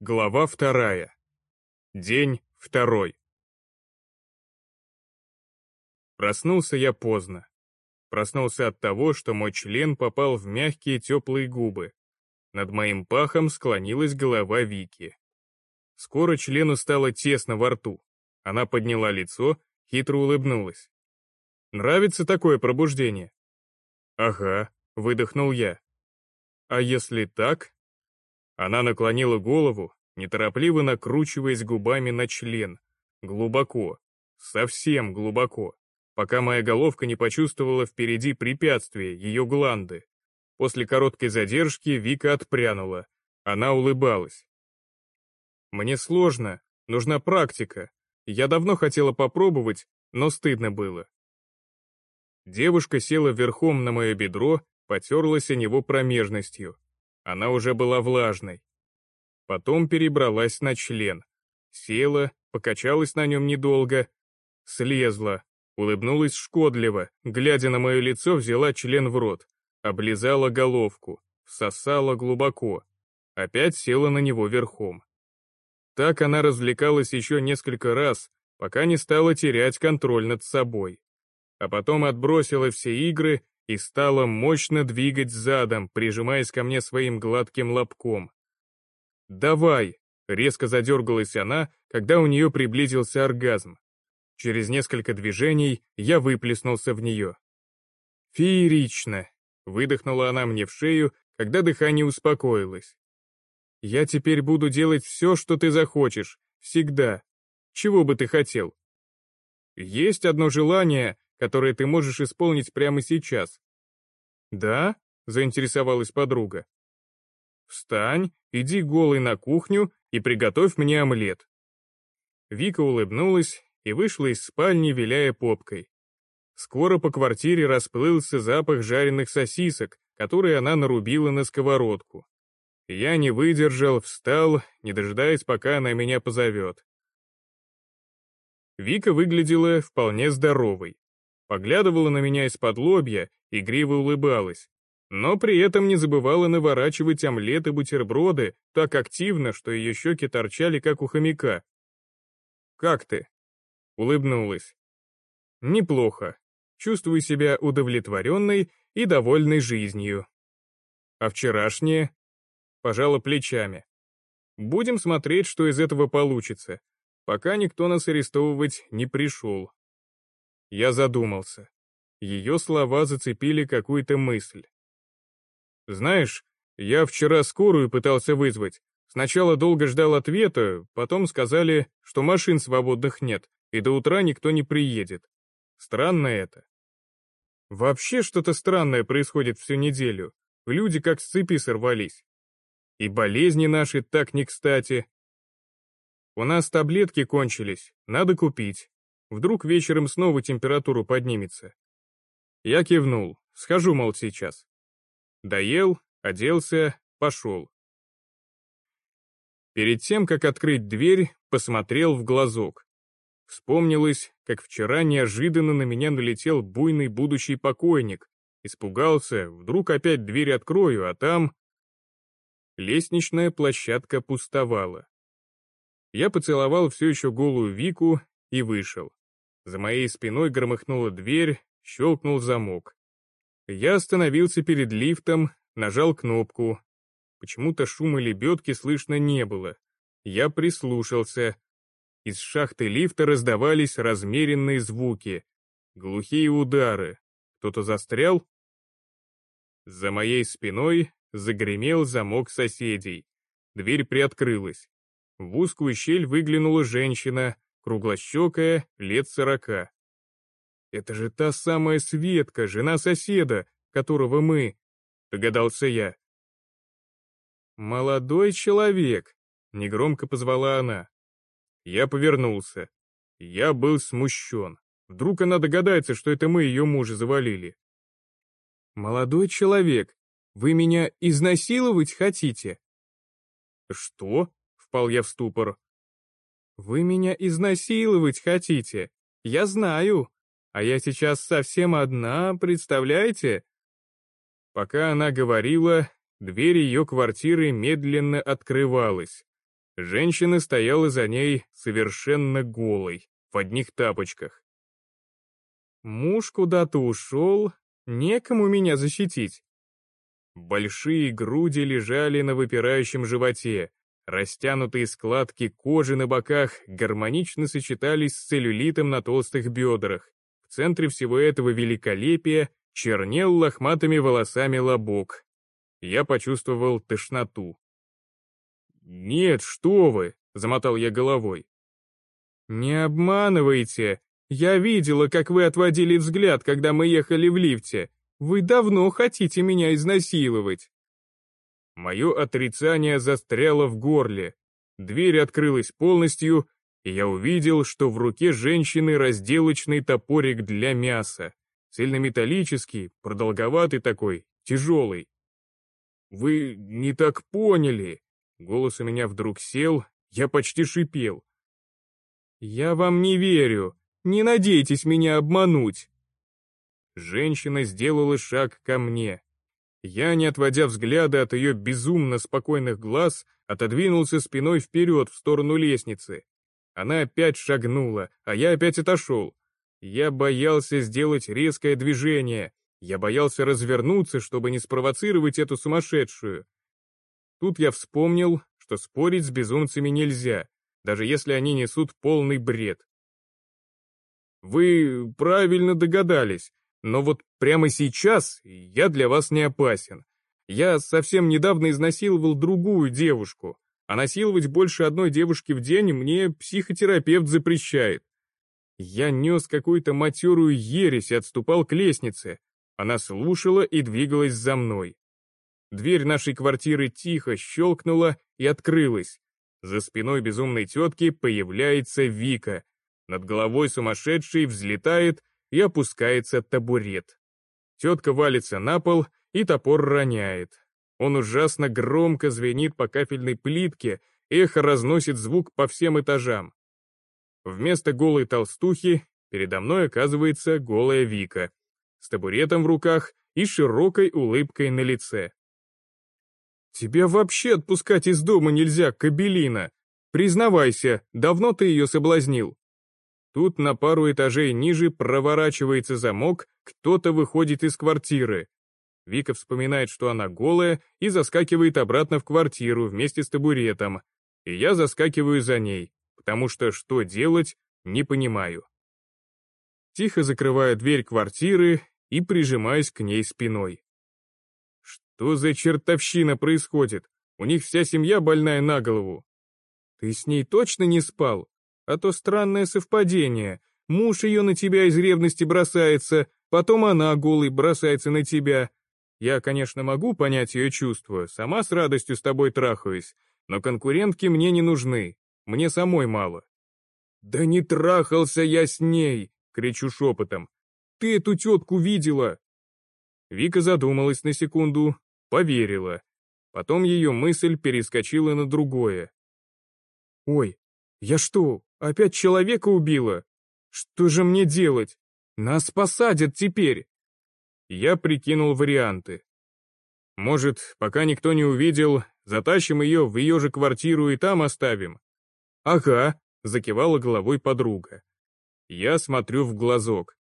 Глава вторая. День второй. Проснулся я поздно. Проснулся от того, что мой член попал в мягкие теплые губы. Над моим пахом склонилась голова Вики. Скоро члену стало тесно во рту. Она подняла лицо, хитро улыбнулась. «Нравится такое пробуждение?» «Ага», — выдохнул я. «А если так?» Она наклонила голову, неторопливо накручиваясь губами на член. Глубоко. Совсем глубоко. Пока моя головка не почувствовала впереди препятствие, ее гланды. После короткой задержки Вика отпрянула. Она улыбалась. «Мне сложно, нужна практика. Я давно хотела попробовать, но стыдно было». Девушка села верхом на мое бедро, потерлась о него промежностью. Она уже была влажной. Потом перебралась на член. Села, покачалась на нем недолго, слезла, улыбнулась шкодливо, глядя на мое лицо, взяла член в рот, облизала головку, всосала глубоко, опять села на него верхом. Так она развлекалась еще несколько раз, пока не стала терять контроль над собой. А потом отбросила все игры и стала мощно двигать задом, прижимаясь ко мне своим гладким лобком. «Давай!» — резко задергалась она, когда у нее приблизился оргазм. Через несколько движений я выплеснулся в нее. «Феерично!» — выдохнула она мне в шею, когда дыхание успокоилось. «Я теперь буду делать все, что ты захочешь, всегда. Чего бы ты хотел?» «Есть одно желание, которое ты можешь исполнить прямо сейчас. «Да?» — заинтересовалась подруга. «Встань, иди голый на кухню и приготовь мне омлет». Вика улыбнулась и вышла из спальни, виляя попкой. Скоро по квартире расплылся запах жареных сосисок, которые она нарубила на сковородку. Я не выдержал, встал, не дожидаясь, пока она меня позовет. Вика выглядела вполне здоровой поглядывала на меня из-под лобья, игриво улыбалась, но при этом не забывала наворачивать омлеты бутерброды так активно, что ее щеки торчали, как у хомяка. «Как ты?» Улыбнулась. «Неплохо. Чувствую себя удовлетворенной и довольной жизнью». «А вчерашнее?» Пожала плечами. «Будем смотреть, что из этого получится, пока никто нас арестовывать не пришел». Я задумался. Ее слова зацепили какую-то мысль. «Знаешь, я вчера скорую пытался вызвать. Сначала долго ждал ответа, потом сказали, что машин свободных нет, и до утра никто не приедет. Странно это. Вообще что-то странное происходит всю неделю. Люди как с цепи сорвались. И болезни наши так не кстати. У нас таблетки кончились, надо купить. Вдруг вечером снова температуру поднимется. Я кивнул, схожу, мол, сейчас. Доел, оделся, пошел. Перед тем, как открыть дверь, посмотрел в глазок. Вспомнилось, как вчера неожиданно на меня налетел буйный будущий покойник. Испугался, вдруг опять дверь открою, а там... Лестничная площадка пустовала. Я поцеловал все еще голую Вику и вышел. За моей спиной громыхнула дверь, щелкнул замок. Я остановился перед лифтом, нажал кнопку. Почему-то шума лебедки слышно не было. Я прислушался. Из шахты лифта раздавались размеренные звуки. Глухие удары. Кто-то застрял? За моей спиной загремел замок соседей. Дверь приоткрылась. В узкую щель выглянула женщина, круглощекая, лет сорока. «Это же та самая Светка, жена соседа, которого мы...» — догадался я. «Молодой человек», — негромко позвала она. Я повернулся. Я был смущен. Вдруг она догадается, что это мы ее мужа завалили. «Молодой человек, вы меня изнасиловать хотите?» «Что?» — впал я в ступор. «Вы меня изнасиловать хотите? Я знаю. А я сейчас совсем одна, представляете?» Пока она говорила, дверь ее квартиры медленно открывалась. Женщина стояла за ней совершенно голой, в одних тапочках. Муж куда-то ушел, некому меня защитить. Большие груди лежали на выпирающем животе, растянутые складки кожи на боках гармонично сочетались с целлюлитом на толстых бедрах. В центре всего этого великолепия чернел лохматыми волосами лобок. Я почувствовал тошноту. «Нет, что вы!» — замотал я головой. «Не обманывайте! Я видела, как вы отводили взгляд, когда мы ехали в лифте. Вы давно хотите меня изнасиловать!» Мое отрицание застряло в горле. Дверь открылась полностью, и я увидел, что в руке женщины разделочный топорик для мяса. Цельнометаллический, продолговатый такой, тяжелый. «Вы не так поняли!» Голос у меня вдруг сел, я почти шипел. «Я вам не верю. Не надейтесь меня обмануть!» Женщина сделала шаг ко мне. Я, не отводя взгляда от ее безумно спокойных глаз, отодвинулся спиной вперед в сторону лестницы. Она опять шагнула, а я опять отошел. Я боялся сделать резкое движение. Я боялся развернуться, чтобы не спровоцировать эту сумасшедшую. Тут я вспомнил, что спорить с безумцами нельзя, даже если они несут полный бред. Вы правильно догадались, но вот прямо сейчас я для вас не опасен. Я совсем недавно изнасиловал другую девушку, а насиловать больше одной девушки в день мне психотерапевт запрещает. Я нес какую-то матерую ересь и отступал к лестнице. Она слушала и двигалась за мной. Дверь нашей квартиры тихо щелкнула и открылась. За спиной безумной тетки появляется Вика. Над головой сумасшедшей взлетает и опускается табурет. Тетка валится на пол и топор роняет. Он ужасно громко звенит по кафельной плитке, эхо разносит звук по всем этажам. Вместо голой толстухи передо мной оказывается голая Вика, с табуретом в руках и широкой улыбкой на лице. «Тебя вообще отпускать из дома нельзя, кабелина! Признавайся, давно ты ее соблазнил?» Тут на пару этажей ниже проворачивается замок, кто-то выходит из квартиры. Вика вспоминает, что она голая, и заскакивает обратно в квартиру вместе с табуретом. И я заскакиваю за ней, потому что что делать, не понимаю. Тихо закрываю дверь квартиры и прижимаюсь к ней спиной. Что за чертовщина происходит? У них вся семья больная на голову. Ты с ней точно не спал? А то странное совпадение. Муж ее на тебя из ревности бросается, потом она голой бросается на тебя. Я, конечно, могу понять ее чувства, сама с радостью с тобой трахаюсь, но конкурентки мне не нужны, мне самой мало. «Да не трахался я с ней!» — кричу шепотом. «Ты эту тетку видела?» Вика задумалась на секунду, поверила. Потом ее мысль перескочила на другое. «Ой, я что, Опять человека убила? Что же мне делать? Нас посадят теперь. Я прикинул варианты. Может, пока никто не увидел, затащим ее в ее же квартиру и там оставим? Ага, закивала головой подруга. Я смотрю в глазок.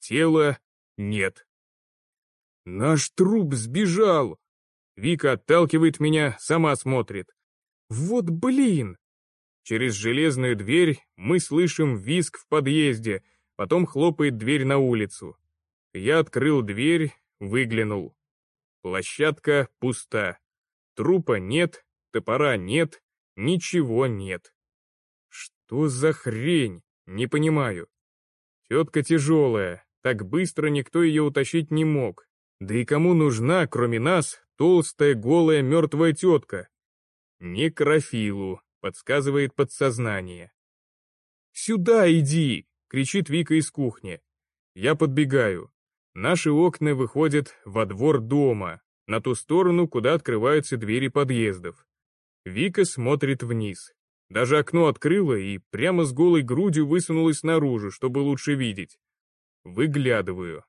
Тела нет. Наш труп сбежал. Вика отталкивает меня, сама смотрит. Вот блин, Через железную дверь мы слышим визг в подъезде, потом хлопает дверь на улицу. Я открыл дверь, выглянул. Площадка пуста. Трупа нет, топора нет, ничего нет. Что за хрень? Не понимаю. Тетка тяжелая, так быстро никто ее утащить не мог. Да и кому нужна, кроме нас, толстая голая мертвая тетка? Некрофилу, подсказывает подсознание. «Сюда иди!» — кричит Вика из кухни. Я подбегаю. Наши окна выходят во двор дома, на ту сторону, куда открываются двери подъездов. Вика смотрит вниз. Даже окно открыла и прямо с голой грудью высунулась наружу, чтобы лучше видеть. Выглядываю.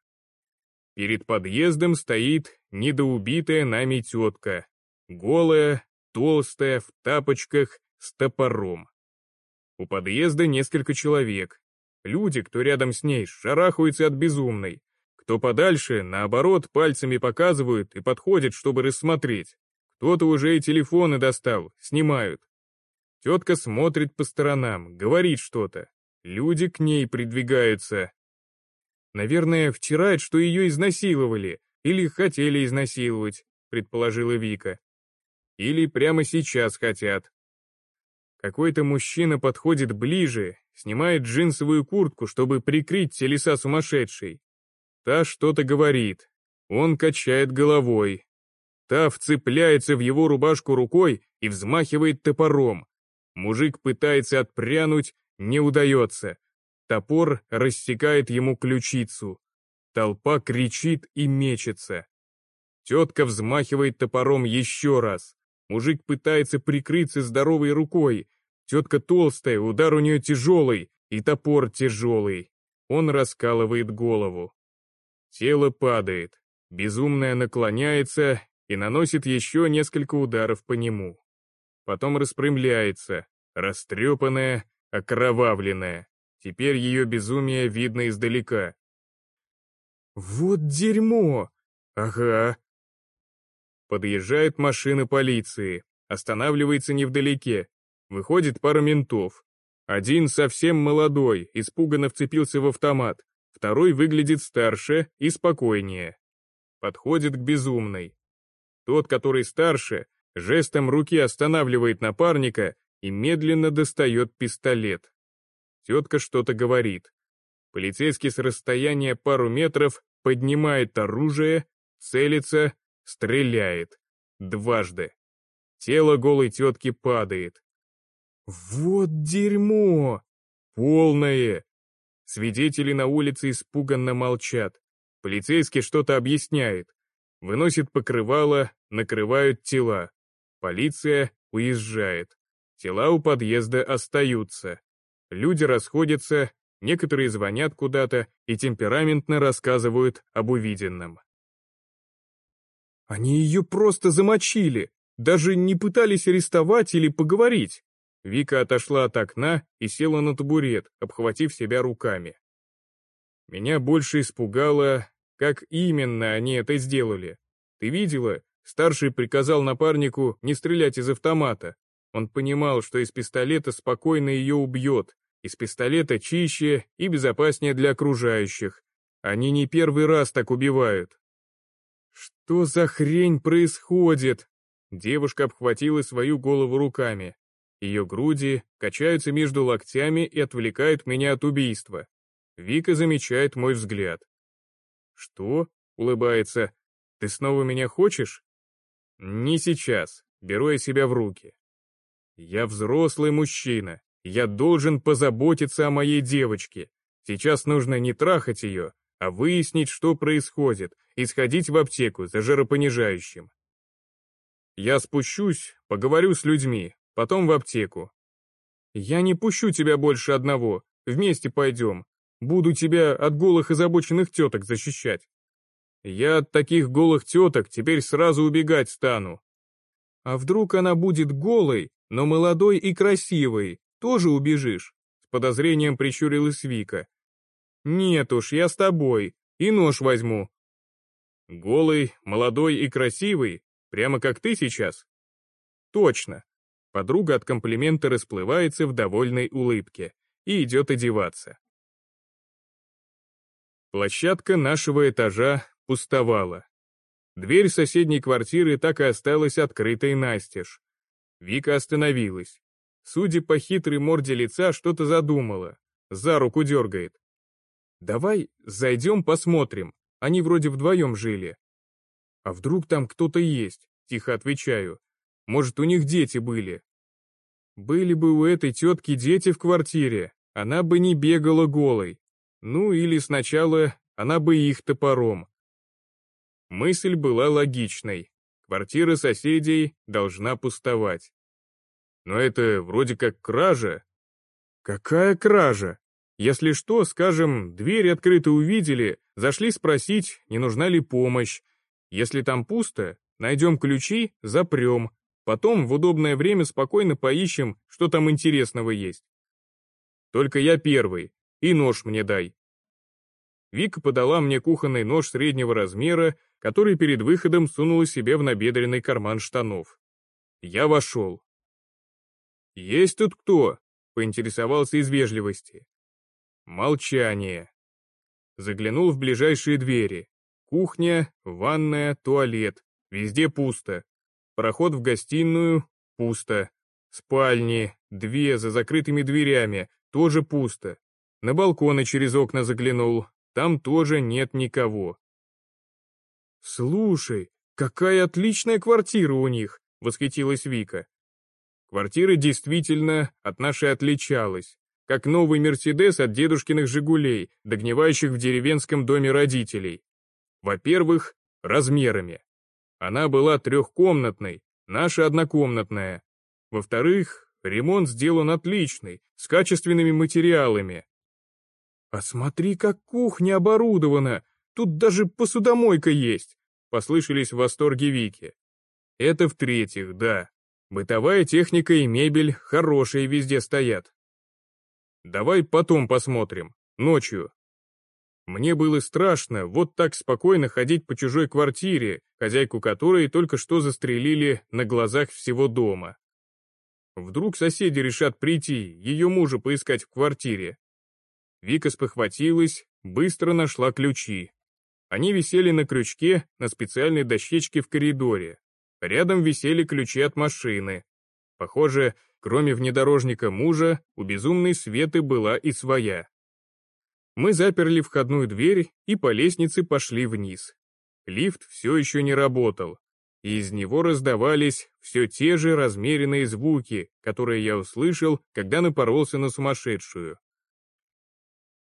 Перед подъездом стоит недоубитая нами тетка. Голая, толстая, в тапочках, с топором. У подъезда несколько человек. Люди, кто рядом с ней, шарахаются от безумной. Кто подальше, наоборот, пальцами показывают и подходят, чтобы рассмотреть. Кто-то уже и телефоны достал, снимают. Тетка смотрит по сторонам, говорит что-то. Люди к ней придвигаются. Наверное, вчера, что ее изнасиловали, или хотели изнасиловать, предположила Вика. Или прямо сейчас хотят. Какой-то мужчина подходит ближе, снимает джинсовую куртку, чтобы прикрыть телеса сумасшедшей. Та что-то говорит. Он качает головой. Та вцепляется в его рубашку рукой и взмахивает топором. Мужик пытается отпрянуть, не удается. Топор рассекает ему ключицу. Толпа кричит и мечется. Тетка взмахивает топором еще раз. Мужик пытается прикрыться здоровой рукой. Тетка толстая, удар у нее тяжелый, и топор тяжелый. Он раскалывает голову. Тело падает. Безумная наклоняется и наносит еще несколько ударов по нему. Потом распрямляется, растрепанная, окровавленная. Теперь ее безумие видно издалека. «Вот дерьмо!» «Ага». Подъезжает машина полиции, останавливается невдалеке. Выходит пара ментов. Один совсем молодой, испуганно вцепился в автомат. Второй выглядит старше и спокойнее. Подходит к безумной. Тот, который старше, жестом руки останавливает напарника и медленно достает пистолет. Тетка что-то говорит. Полицейский с расстояния пару метров поднимает оружие, целится, стреляет. Дважды. Тело голой тетки падает. Вот дерьмо! Полное! Свидетели на улице испуганно молчат. Полицейский что-то объясняет. Выносит покрывало, накрывают тела. Полиция уезжает. Тела у подъезда остаются. Люди расходятся, некоторые звонят куда-то и темпераментно рассказывают об увиденном. Они ее просто замочили, даже не пытались арестовать или поговорить. Вика отошла от окна и села на табурет, обхватив себя руками. Меня больше испугало, как именно они это сделали. Ты видела? Старший приказал напарнику не стрелять из автомата, он понимал, что из пистолета спокойно ее убьет, из пистолета чище и безопаснее для окружающих. Они не первый раз так убивают. Что за хрень происходит? Девушка обхватила свою голову руками. Ее груди качаются между локтями и отвлекают меня от убийства. Вика замечает мой взгляд. «Что?» — улыбается. «Ты снова меня хочешь?» «Не сейчас. Беру я себя в руки. Я взрослый мужчина, я должен позаботиться о моей девочке. Сейчас нужно не трахать ее, а выяснить, что происходит, и сходить в аптеку за жаропонижающим. Я спущусь, поговорю с людьми, потом в аптеку. Я не пущу тебя больше одного, вместе пойдем. Буду тебя от голых озабоченных теток защищать. Я от таких голых теток теперь сразу убегать стану. А вдруг она будет голой, но молодой и красивый, тоже убежишь?» С подозрением прищурилась Вика. «Нет уж, я с тобой, и нож возьму». «Голый, молодой и красивый, прямо как ты сейчас?» «Точно». Подруга от комплимента расплывается в довольной улыбке и идет одеваться. Площадка нашего этажа пустовала. Дверь соседней квартиры так и осталась открытой настежь. Вика остановилась. Судя по хитрой морде лица, что-то задумала. За руку дергает. «Давай зайдем посмотрим. Они вроде вдвоем жили». «А вдруг там кто-то есть?» Тихо отвечаю. «Может, у них дети были?» «Были бы у этой тетки дети в квартире, она бы не бегала голой. Ну или сначала она бы их топором». Мысль была логичной. Квартира соседей должна пустовать. Но это вроде как кража. Какая кража? Если что, скажем, дверь открыто увидели, зашли спросить, не нужна ли помощь. Если там пусто, найдем ключи, запрем. Потом в удобное время спокойно поищем, что там интересного есть. Только я первый, и нож мне дай. Вика подала мне кухонный нож среднего размера, который перед выходом сунула себе в набедренный карман штанов. Я вошел. «Есть тут кто?» — поинтересовался из вежливости. Молчание. Заглянул в ближайшие двери. Кухня, ванная, туалет. Везде пусто. Проход в гостиную — пусто. Спальни, две за закрытыми дверями, тоже пусто. На балконы через окна заглянул, там тоже нет никого. «Слушай, какая отличная квартира у них!» — восхитилась Вика. Квартира действительно от нашей отличалась, как новый «Мерседес» от дедушкиных «Жигулей», догнивающих в деревенском доме родителей. Во-первых, размерами. Она была трехкомнатной, наша однокомнатная. Во-вторых, ремонт сделан отличный, с качественными материалами. «А смотри, как кухня оборудована! Тут даже посудомойка есть!» Послышались в восторге Вики. Это в-третьих, да. Бытовая техника и мебель хорошие везде стоят. Давай потом посмотрим, ночью. Мне было страшно вот так спокойно ходить по чужой квартире, хозяйку которой только что застрелили на глазах всего дома. Вдруг соседи решат прийти, ее мужа поискать в квартире. Вика спохватилась, быстро нашла ключи. Они висели на крючке на специальной дощечке в коридоре. Рядом висели ключи от машины. Похоже, кроме внедорожника мужа, у безумной Светы была и своя. Мы заперли входную дверь и по лестнице пошли вниз. Лифт все еще не работал, и из него раздавались все те же размеренные звуки, которые я услышал, когда напоролся на сумасшедшую.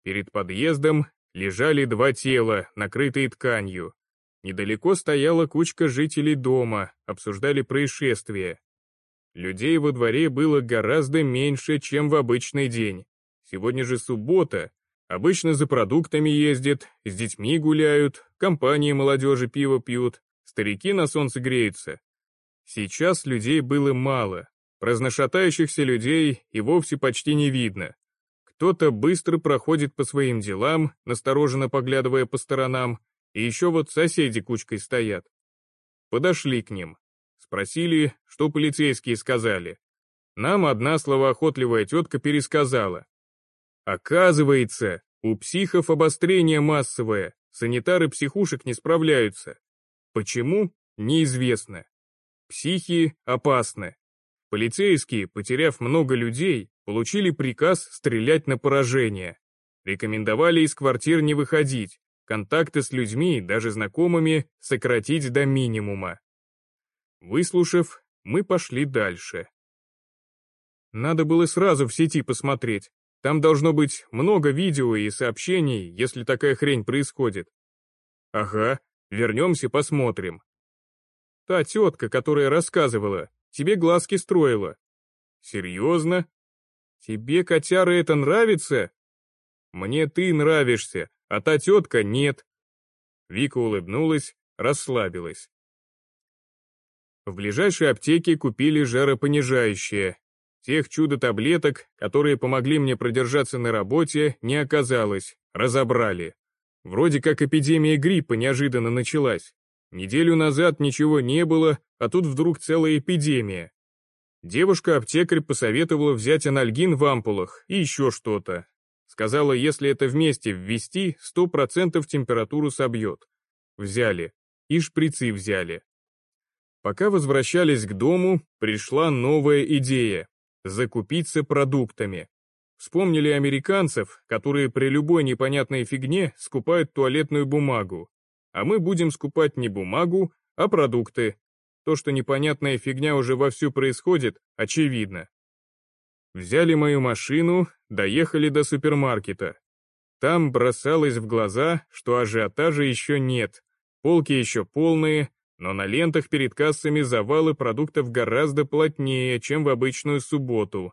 Перед подъездом лежали два тела, накрытые тканью. Недалеко стояла кучка жителей дома, обсуждали происшествие. Людей во дворе было гораздо меньше, чем в обычный день. Сегодня же суббота, Обычно за продуктами ездят, с детьми гуляют, компании молодежи пиво пьют, старики на солнце греются. Сейчас людей было мало, разношатающихся людей и вовсе почти не видно. Кто-то быстро проходит по своим делам, настороженно поглядывая по сторонам, и еще вот соседи кучкой стоят. Подошли к ним. Спросили, что полицейские сказали. Нам одна словоохотливая тетка пересказала. Оказывается, у психов обострение массовое, санитары психушек не справляются. Почему? Неизвестно. Психи опасны. Полицейские, потеряв много людей, получили приказ стрелять на поражение. Рекомендовали из квартир не выходить, контакты с людьми, даже знакомыми, сократить до минимума. Выслушав, мы пошли дальше. Надо было сразу в сети посмотреть, там должно быть много видео и сообщений, если такая хрень происходит. Ага, вернемся посмотрим. Та тетка, которая рассказывала, тебе глазки строила. Серьезно? Тебе, котяра, это нравится? Мне ты нравишься, а та тетка нет. Вика улыбнулась, расслабилась. В ближайшей аптеке купили жаропонижающее, Тех чудо-таблеток, которые помогли мне продержаться на работе, не оказалось, разобрали. Вроде как эпидемия гриппа неожиданно началась. Неделю назад ничего не было, а тут вдруг целая эпидемия. Девушка-аптекарь посоветовала взять анальгин в ампулах и еще что-то. Сказала, если это вместе ввести, 100% температуру собьет. Взяли. И шприцы взяли. Пока возвращались к дому, пришла новая идея закупиться продуктами. Вспомнили американцев, которые при любой непонятной фигне скупают туалетную бумагу. А мы будем скупать не бумагу, а продукты. То, что непонятная фигня уже вовсю происходит, очевидно. Взяли мою машину, доехали до супермаркета. Там бросалось в глаза, что ажиотажа еще нет, полки еще полные, но на лентах перед кассами завалы продуктов гораздо плотнее, чем в обычную субботу.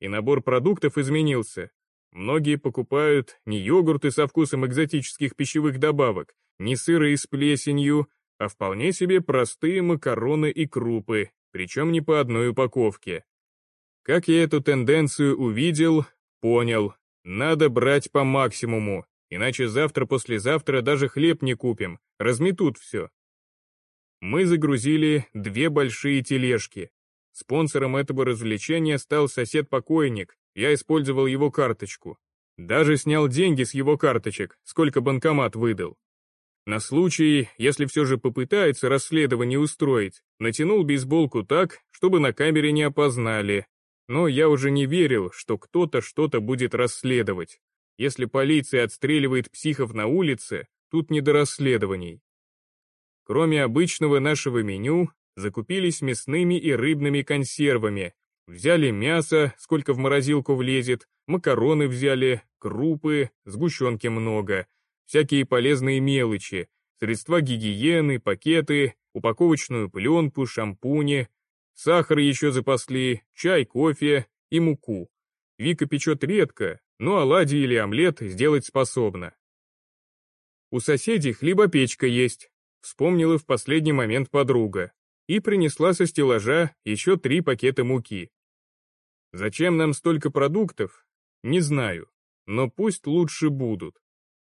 И набор продуктов изменился. Многие покупают не йогурты со вкусом экзотических пищевых добавок, не сыры с плесенью, а вполне себе простые макароны и крупы, причем не по одной упаковке. Как я эту тенденцию увидел, понял, надо брать по максимуму, иначе завтра-послезавтра даже хлеб не купим, разметут все. Мы загрузили две большие тележки. Спонсором этого развлечения стал сосед-покойник, я использовал его карточку. Даже снял деньги с его карточек, сколько банкомат выдал. На случай, если все же попытается расследование устроить, натянул бейсболку так, чтобы на камере не опознали. Но я уже не верил, что кто-то что-то будет расследовать. Если полиция отстреливает психов на улице, тут не до расследований. Кроме обычного нашего меню, закупились мясными и рыбными консервами, взяли мясо, сколько в морозилку влезет, макароны взяли, крупы, сгущенки много, всякие полезные мелочи, средства гигиены, пакеты, упаковочную пленку, шампуни, сахар еще запасли, чай, кофе и муку. Вика печет редко, но оладьи или омлет сделать способна. У соседей хлебопечка есть, вспомнила в последний момент подруга, и принесла со стеллажа еще три пакета муки. Зачем нам столько продуктов? Не знаю, но пусть лучше будут.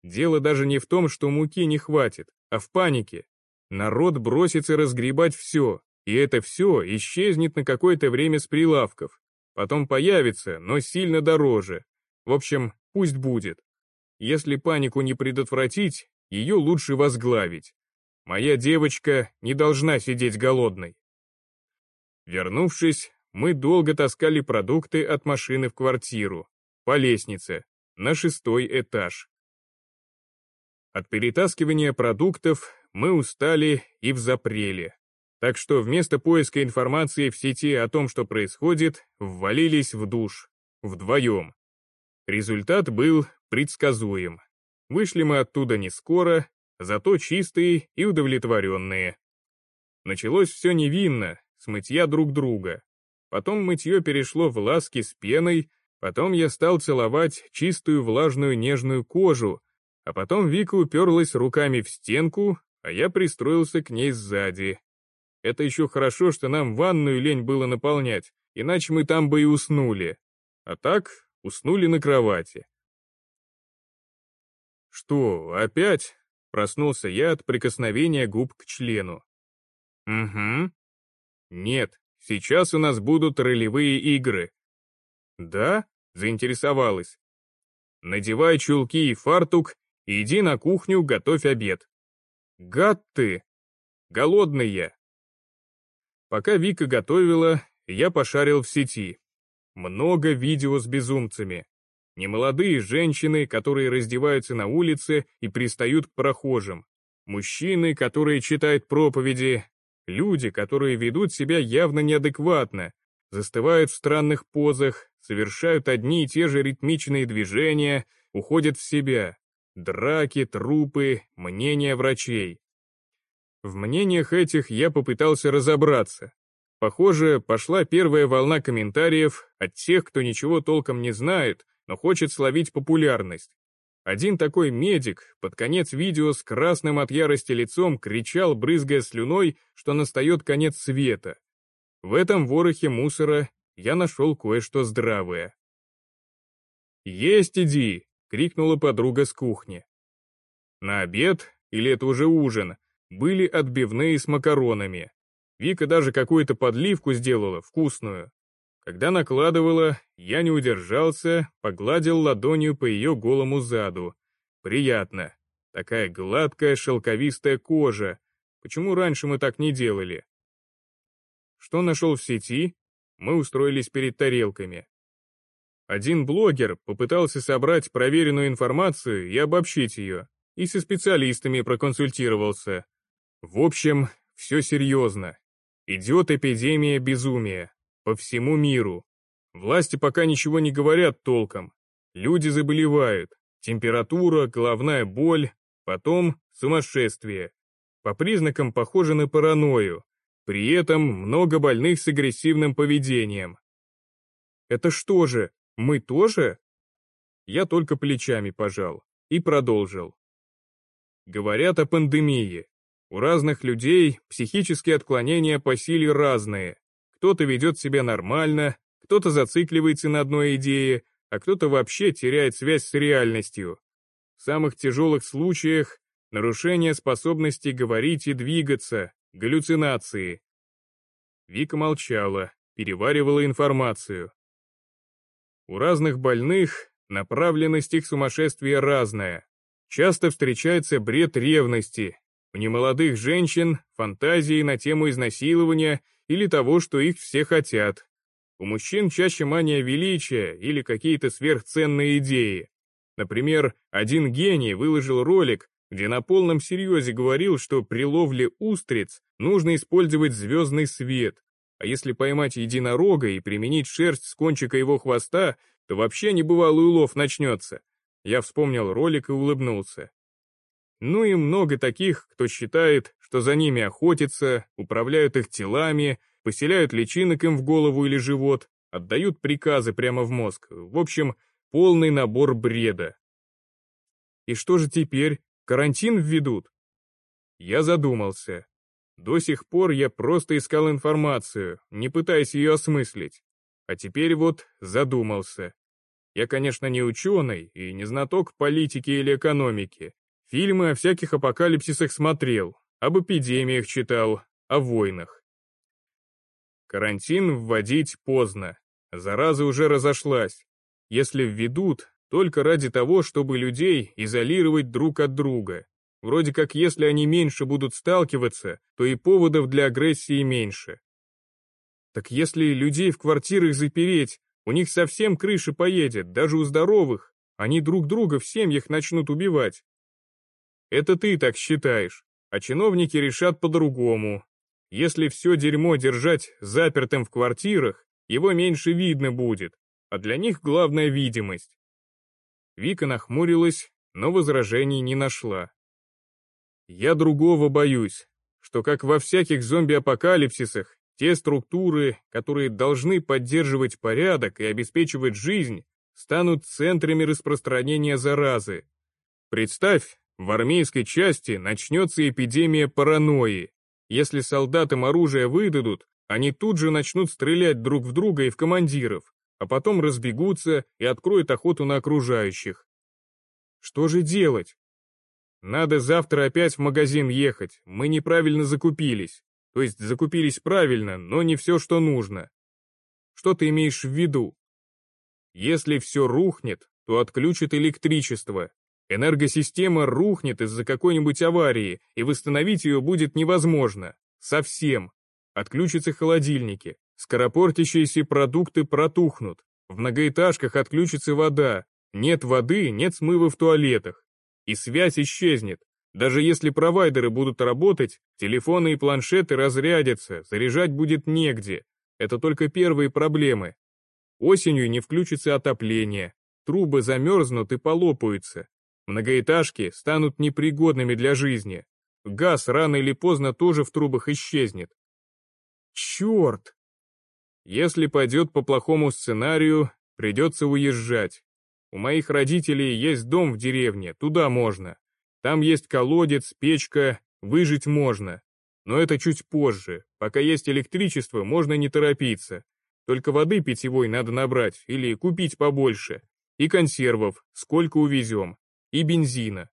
Дело даже не в том, что муки не хватит, а в панике. Народ бросится разгребать все, и это все исчезнет на какое-то время с прилавков. Потом появится, но сильно дороже. В общем, пусть будет. Если панику не предотвратить, ее лучше возглавить. Моя девочка не должна сидеть голодной. Вернувшись, мы долго таскали продукты от машины в квартиру, по лестнице, на шестой этаж. От перетаскивания продуктов мы устали и взапрели. Так что вместо поиска информации в сети о том, что происходит, ввалились в душ. Вдвоем. Результат был предсказуем. Вышли мы оттуда не скоро, зато чистые и удовлетворенные. Началось все невинно, с мытья друг друга. Потом мытье перешло в ласки с пеной, потом я стал целовать чистую влажную нежную кожу, а потом Вика уперлась руками в стенку, а я пристроился к ней сзади. Это еще хорошо, что нам ванную лень было наполнять, иначе мы там бы и уснули. А так, уснули на кровати. «Что, опять?» — проснулся я от прикосновения губ к члену. «Угу». «Нет, сейчас у нас будут ролевые игры». «Да?» — заинтересовалась. «Надевай чулки и фартук Иди на кухню, готовь обед. Гад ты! Голодный я. Пока Вика готовила, я пошарил в сети. Много видео с безумцами. Немолодые женщины, которые раздеваются на улице и пристают к прохожим. Мужчины, которые читают проповеди. Люди, которые ведут себя явно неадекватно, застывают в странных позах, совершают одни и те же ритмичные движения, уходят в себя. Драки, трупы, мнения врачей. В мнениях этих я попытался разобраться. Похоже, пошла первая волна комментариев от тех, кто ничего толком не знает, но хочет словить популярность. Один такой медик под конец видео с красным от ярости лицом кричал, брызгая слюной, что настает конец света. В этом ворохе мусора я нашел кое-что здравое. «Есть иди!» — крикнула подруга с кухни. На обед, или это уже ужин, были отбивные с макаронами. Вика даже какую-то подливку сделала, вкусную. Когда накладывала, я не удержался, погладил ладонью по ее голому заду. Приятно. Такая гладкая шелковистая кожа. Почему раньше мы так не делали? Что нашел в сети? Мы устроились перед тарелками. Один блогер попытался собрать проверенную информацию и обобщить ее, и со специалистами проконсультировался. В общем, все серьезно. Идет эпидемия безумия. По всему миру. Власти пока ничего не говорят толком. Люди заболевают. Температура, головная боль, потом сумасшествие. По признакам похоже на паранойю. При этом много больных с агрессивным поведением. Это что же, мы тоже? Я только плечами пожал и продолжил. Говорят о пандемии. У разных людей психические отклонения по силе разные. Кто-то ведет себя нормально, кто-то зацикливается на одной идее, а кто-то вообще теряет связь с реальностью. В самых тяжелых случаях нарушение способности говорить и двигаться, галлюцинации. Вика молчала, переваривала информацию. У разных больных направленность их сумасшествия разная. Часто встречается бред ревности. У немолодых женщин фантазии на тему изнасилования или того, что их все хотят. У мужчин чаще мания величия или какие-то сверхценные идеи. Например, один гений выложил ролик, где на полном серьезе говорил, что при ловле устриц нужно использовать звездный свет, а если поймать единорога и применить шерсть с кончика его хвоста, то вообще небывалый улов начнется. Я вспомнил ролик и улыбнулся. Ну и много таких, кто считает, что за ними охотятся, управляют их телами, поселяют личинок им в голову или живот, отдают приказы прямо в мозг. В общем, полный набор бреда. И что же теперь? Карантин введут? Я задумался. До сих пор я просто искал информацию, не пытаясь ее осмыслить. А теперь вот задумался. Я, конечно, не ученый и не знаток политики или экономики. Фильмы о всяких апокалипсисах смотрел, об эпидемиях читал, о войнах. Карантин вводить поздно. Зараза уже разошлась. Если введут, только ради того, чтобы людей изолировать друг от друга. Вроде как если они меньше будут сталкиваться, то и поводов для агрессии меньше. Так если людей в квартирах запереть, у них совсем крыша поедет, даже у здоровых, они друг друга в семьях начнут убивать. Это ты так считаешь, а чиновники решат по-другому. Если все дерьмо держать запертым в квартирах, его меньше видно будет, а для них главная видимость. Вика нахмурилась, но возражений не нашла. Я другого боюсь, что как во всяких зомби-апокалипсисах, те структуры, которые должны поддерживать порядок и обеспечивать жизнь, станут центрами распространения заразы. Представь, в армейской части начнется эпидемия паранойи. Если солдатам оружие выдадут, они тут же начнут стрелять друг в друга и в командиров, а потом разбегутся и откроют охоту на окружающих. Что же делать? Надо завтра опять в магазин ехать, мы неправильно закупились. То есть закупились правильно, но не все, что нужно. Что ты имеешь в виду? Если все рухнет, то отключат электричество. Энергосистема рухнет из-за какой-нибудь аварии, и восстановить ее будет невозможно. Совсем. Отключатся холодильники, скоропортящиеся продукты протухнут. В многоэтажках отключится вода. Нет воды, нет смыва в туалетах и связь исчезнет. Даже если провайдеры будут работать, телефоны и планшеты разрядятся, заряжать будет негде. Это только первые проблемы. Осенью не включится отопление, трубы замерзнут и полопаются. Многоэтажки станут непригодными для жизни. Газ рано или поздно тоже в трубах исчезнет. Черт! Если пойдет по плохому сценарию, придется уезжать. У моих родителей есть дом в деревне, туда можно. Там есть колодец, печка, выжить можно. Но это чуть позже. Пока есть электричество, можно не торопиться. Только воды питьевой надо набрать или купить побольше. И консервов, сколько увезем. И бензина.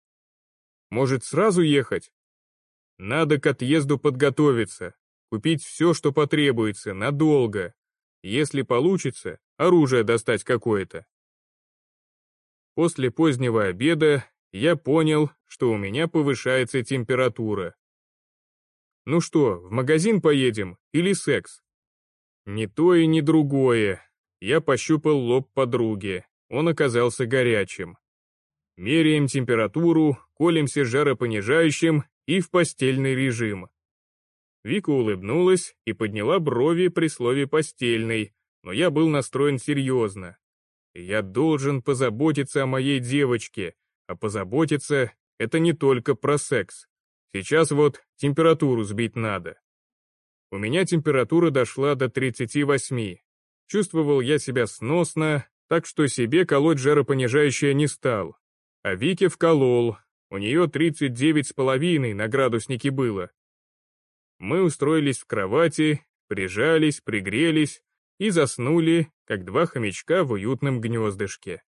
Может, сразу ехать? Надо к отъезду подготовиться. Купить все, что потребуется, надолго. Если получится, оружие достать какое-то. После позднего обеда я понял, что у меня повышается температура. Ну что, в магазин поедем или секс? Ни то и ни другое. Я пощупал лоб подруги, он оказался горячим. Меряем температуру, колемся жаропонижающим и в постельный режим. Вика улыбнулась и подняла брови при слове «постельный», но я был настроен серьезно. Я должен позаботиться о моей девочке, а позаботиться — это не только про секс. Сейчас вот температуру сбить надо. У меня температура дошла до 38. Чувствовал я себя сносно, так что себе колоть жаропонижающее не стал. А Вике вколол, у нее 39 с половиной на градуснике было. Мы устроились в кровати, прижались, пригрелись и заснули, как два хомячка в уютном гнездышке.